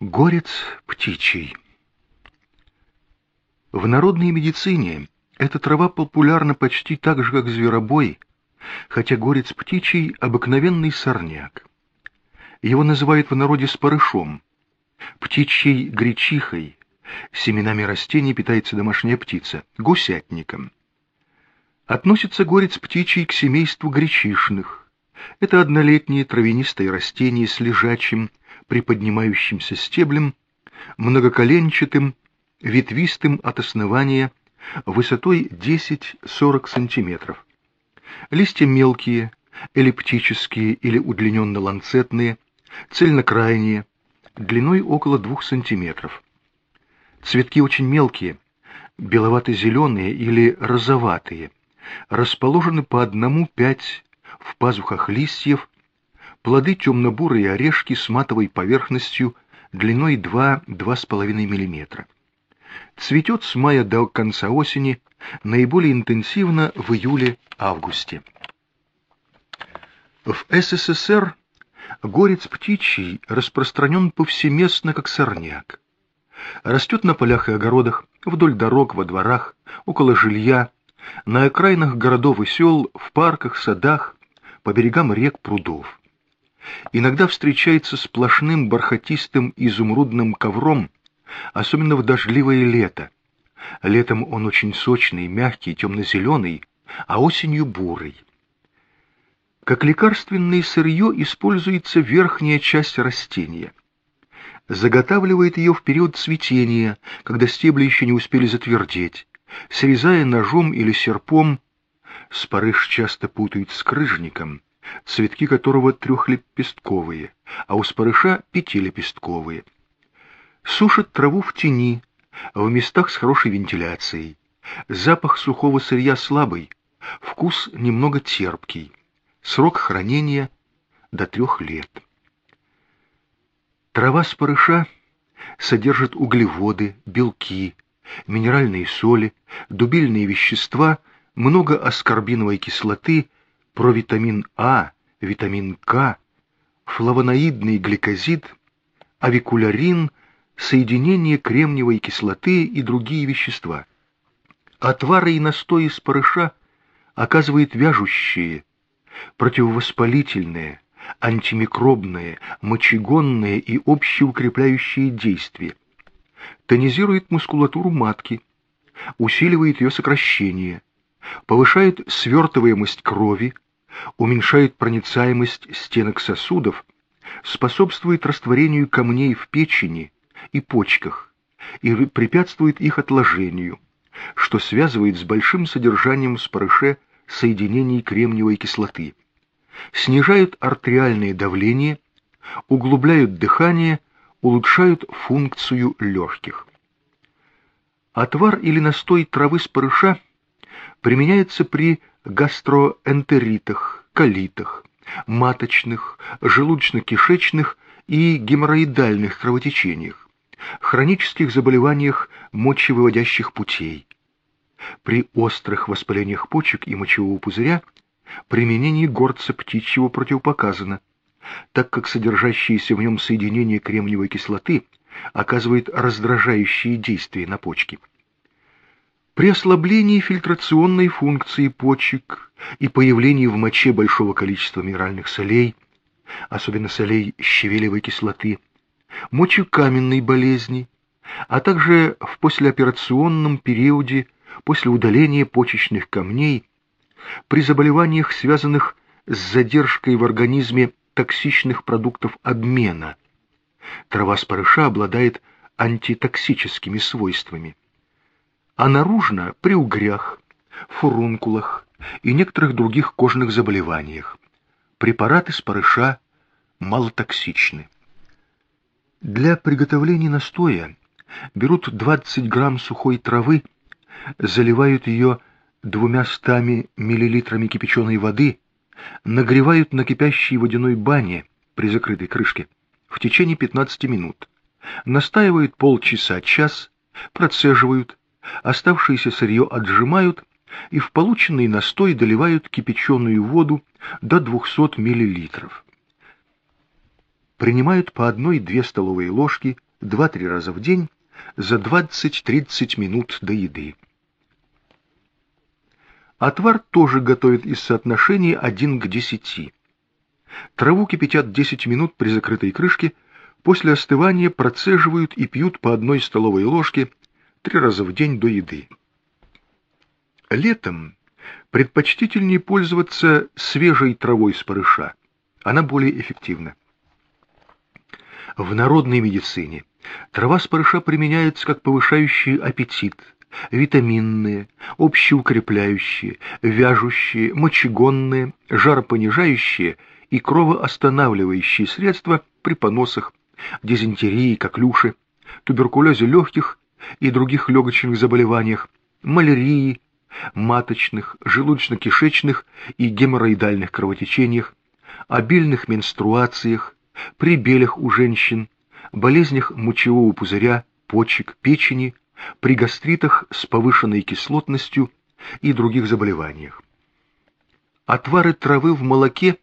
Горец птичий. В народной медицине эта трава популярна почти так же, как зверобой, хотя горец птичий — обыкновенный сорняк. Его называют в народе спорышом, птичьей гречихой, семенами растений питается домашняя птица, гусятником. Относится горец птичий к семейству гречишных. Это однолетние травянистые растения с лежачим, приподнимающимся стеблем, многоколенчатым, ветвистым от основания, высотой 10-40 см. Листья мелкие, эллиптические или удлиненно-ланцетные, цельнокрайние, длиной около 2 см. Цветки очень мелкие, беловато-зеленые или розоватые, расположены по одному-пять в пазухах листьев, плоды темно-бурые орешки с матовой поверхностью длиной 2-2,5 мм. Цветет с мая до конца осени, наиболее интенсивно в июле-августе. В СССР горец птичий распространен повсеместно, как сорняк. Растет на полях и огородах, вдоль дорог, во дворах, около жилья, на окраинах городов и сел, в парках, садах, по берегам рек, прудов. Иногда встречается сплошным бархатистым изумрудным ковром, особенно в дождливое лето. Летом он очень сочный, мягкий, темно-зеленый, а осенью бурый. Как лекарственное сырье используется верхняя часть растения. Заготавливает ее в период цветения, когда стебли еще не успели затвердеть, срезая ножом или серпом, спарыш часто путают с крыжником, цветки которого трехлепестковые, а у спарыша пятилепестковые. Сушат траву в тени, в местах с хорошей вентиляцией. Запах сухого сырья слабый, вкус немного терпкий. Срок хранения до трех лет. Трава спарыша содержит углеводы, белки, минеральные соли, дубильные вещества, много аскорбиновой кислоты, провитамин А, витамин К, флавоноидный гликозид, авикулярин, соединение кремниевой кислоты и другие вещества. Отвары и настои спарыша оказывают вяжущие, противовоспалительные, антимикробные, мочегонные и общеукрепляющие действия, тонизирует мускулатуру матки, усиливает ее сокращение, повышает свертываемость крови, уменьшает проницаемость стенок сосудов, способствует растворению камней в печени и почках и препятствует их отложению, что связывает с большим содержанием в спарыше соединений кремниевой кислоты, снижают артериальное давление, углубляют дыхание, улучшают функцию легких. Отвар или настой травы спарыша применяется при гастроэнтеритах, колитах, маточных, желудочно-кишечных и геморроидальных кровотечениях, хронических заболеваниях мочевыводящих путей. При острых воспалениях почек и мочевого пузыря применение горца птичьего противопоказано, так как содержащиеся в нем соединения кремниевой кислоты оказывают раздражающие действия на почки. При ослаблении фильтрационной функции почек и появлении в моче большого количества минеральных солей, особенно солей щавелевой кислоты, мочекаменной болезни, а также в послеоперационном периоде после удаления почечных камней, при заболеваниях, связанных с задержкой в организме токсичных продуктов обмена. Трава спарыша обладает антитоксическими свойствами. А наружно при угрях, фурункулах и некоторых других кожных заболеваниях. Препараты спарыша малотоксичны. Для приготовления настоя берут 20 грамм сухой травы, заливают ее двумя стами миллилитрами кипяченой воды, нагревают на кипящей водяной бане при закрытой крышке в течение 15 минут, настаивают полчаса-час, процеживают, оставшееся сырье отжимают и в полученный настой доливают кипяченую воду до 200 миллилитров принимают по одной-две столовые ложки 2-3 раза в день за 20-30 минут до еды. Отвар тоже готовят из соотношения 1 к 10. Траву кипятят 10 минут при закрытой крышке, после остывания процеживают и пьют по одной столовой ложке три раза в день до еды. Летом предпочтительнее пользоваться свежей травой с парыша. Она более эффективна. В народной медицине трава с парыша применяется как повышающий аппетит, витаминные, общеукрепляющие, вяжущие, мочегонные, жаропонижающие и кровоостанавливающие средства при поносах, дизентерии, коклюше, туберкулезе легких и других легочных заболеваниях, малярии, маточных, желудочно-кишечных и геморроидальных кровотечениях, обильных менструациях, при белях у женщин, болезнях мочевого пузыря, почек, печени, при гастритах с повышенной кислотностью и других заболеваниях. Отвары травы в молоке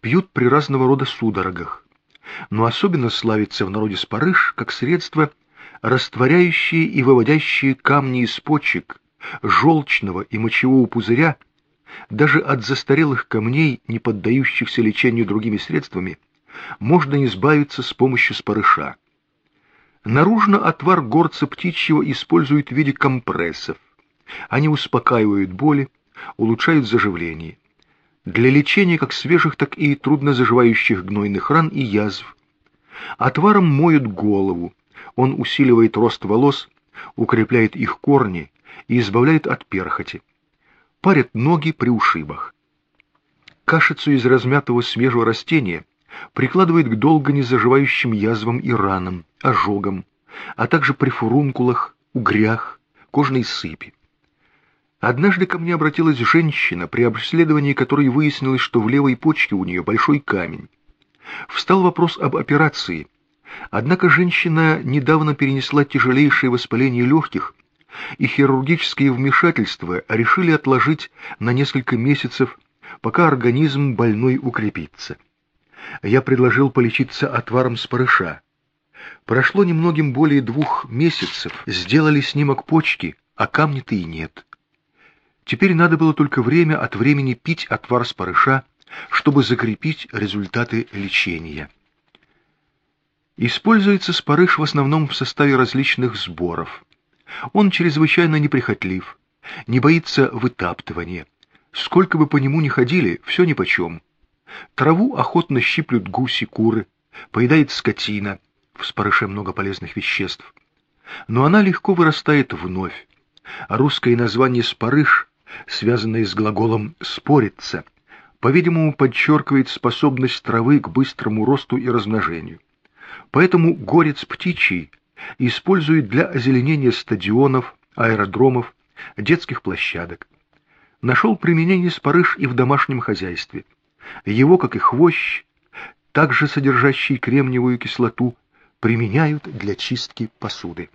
пьют при разного рода судорогах, но особенно славится в народе спарыш как средство, растворяющее и выводящее камни из почек, желчного и мочевого пузыря, даже от застарелых камней, не поддающихся лечению другими средствами, можно избавиться с помощью спарыша. Наружно отвар горца птичьего используют в виде компрессов. Они успокаивают боли, улучшают заживление. Для лечения как свежих, так и трудно заживающих гнойных ран и язв. Отваром моют голову. Он усиливает рост волос, укрепляет их корни и избавляет от перхоти. Парят ноги при ушибах. Кашицу из размятого свежего растения прикладывает к долго не заживающим язвам и ранам, ожогам, а также при фурункулах, угрях, кожной сыпи. Однажды ко мне обратилась женщина, при обследовании которой выяснилось, что в левой почке у нее большой камень. Встал вопрос об операции. Однако женщина недавно перенесла тяжелейшее воспаление легких, и хирургические вмешательства решили отложить на несколько месяцев, пока организм больной укрепится я предложил полечиться отваром спарыша. Прошло немногим более двух месяцев, сделали снимок почки, а камня-то и нет. Теперь надо было только время от времени пить отвар спарыша, чтобы закрепить результаты лечения. Используется спарыш в основном в составе различных сборов. Он чрезвычайно неприхотлив, не боится вытаптывания. Сколько бы по нему ни ходили, все нипочем. Траву охотно щиплют гуси, куры, поедает скотина, в спарыше много полезных веществ. Но она легко вырастает вновь. А русское название «спарыш», связанное с глаголом «спориться», по-видимому, подчеркивает способность травы к быстрому росту и размножению. Поэтому горец птичий используют для озеленения стадионов, аэродромов, детских площадок. Нашел применение спарыш и в домашнем хозяйстве. Его, как и хвощ, также содержащий кремниевую кислоту, применяют для чистки посуды.